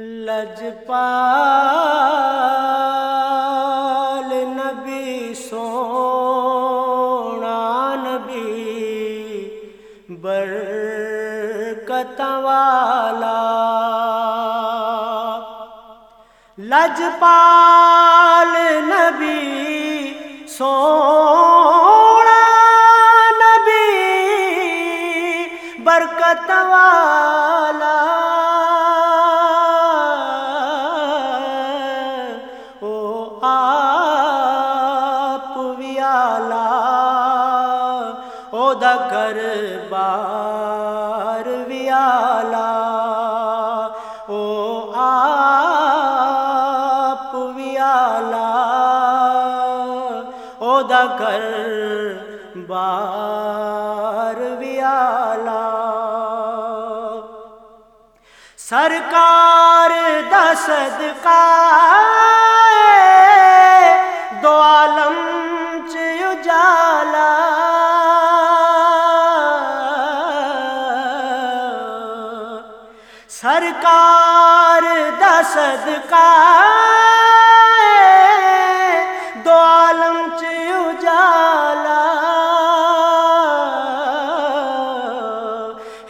لجپال نبی سونا نبی برکت والا۔ لجپال نبی سونا او دا گھر بار ویالا۔ او آپ ویالا۔ او دا گھر بار ویالا۔ سرکار دا صدقہ۔ سرکار دا صدقہ دو عالم چ اجالا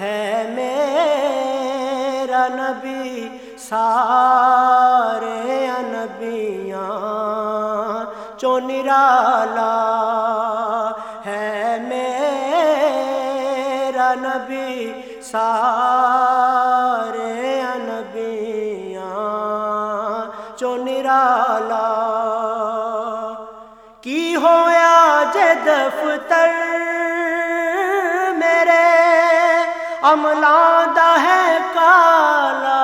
ہے میرا نبی، سارے نبیاں چو نرالا ہے میرا نبی، سارے نبیاں چو نرالا کی ہویا جے دفتر میرے عملاں دا ہے کالا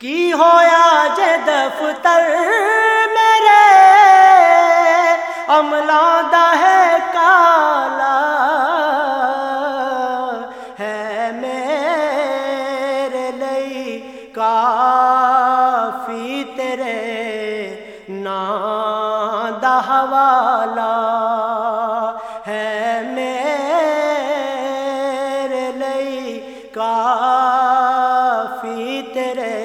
کی ہویا جے دفتر میرے لئی کافی تیرے نام دا حوالہ ہے میرے لئی کافی تیرے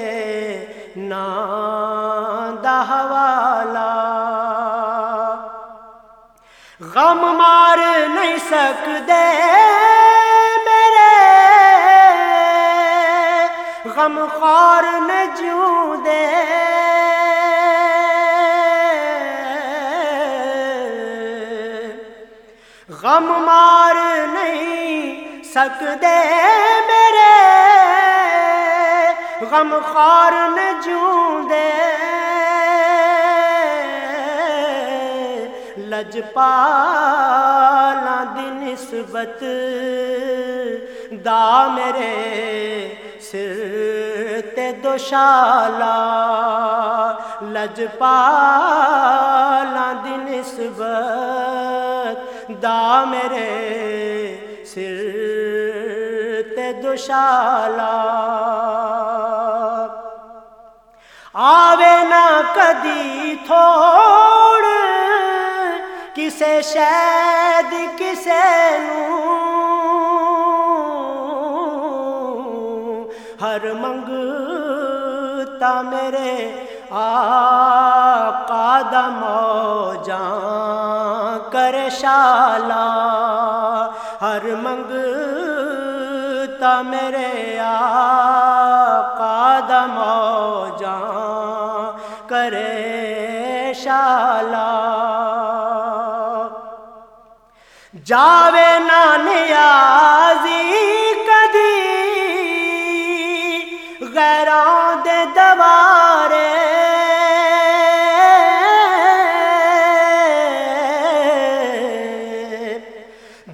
نام دا حوالہ غم مار نہیں سکتے غم خار نے جوں دے غم مار نہیں سکتے میرے۔ غم خار نے جوں دے لجپالا دی نسبت دا میرے۔ سر تے دوشالا لجپالا دی نسبت، دا میرے سر تے دوشالا۔ آوے نہ کدی تھوڑ، کسے شاید کسے نو منگتا میرے آقا دا موجاں کر شالا، ہر منگتا میرے آقا دا موجاں کرے شالا۔ جاوے نہ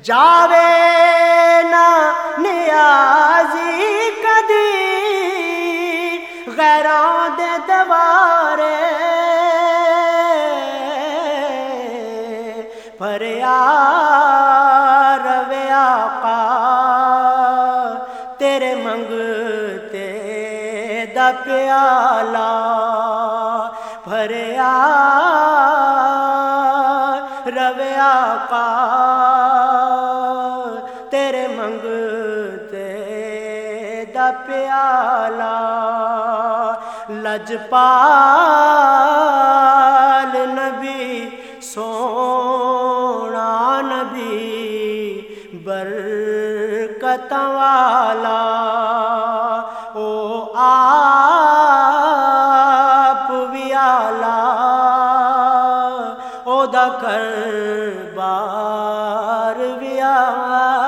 جاوے نہ نیازی کدی، غیران دے دوارے۔ پر روے آقا، تیرے منگتے دا پیالہ۔ بھریا روے آقا دا پیالہ لجپال نبی، سونا نبی، برکت والا۔ او آپ ویالا، او دا کر بار ویالا۔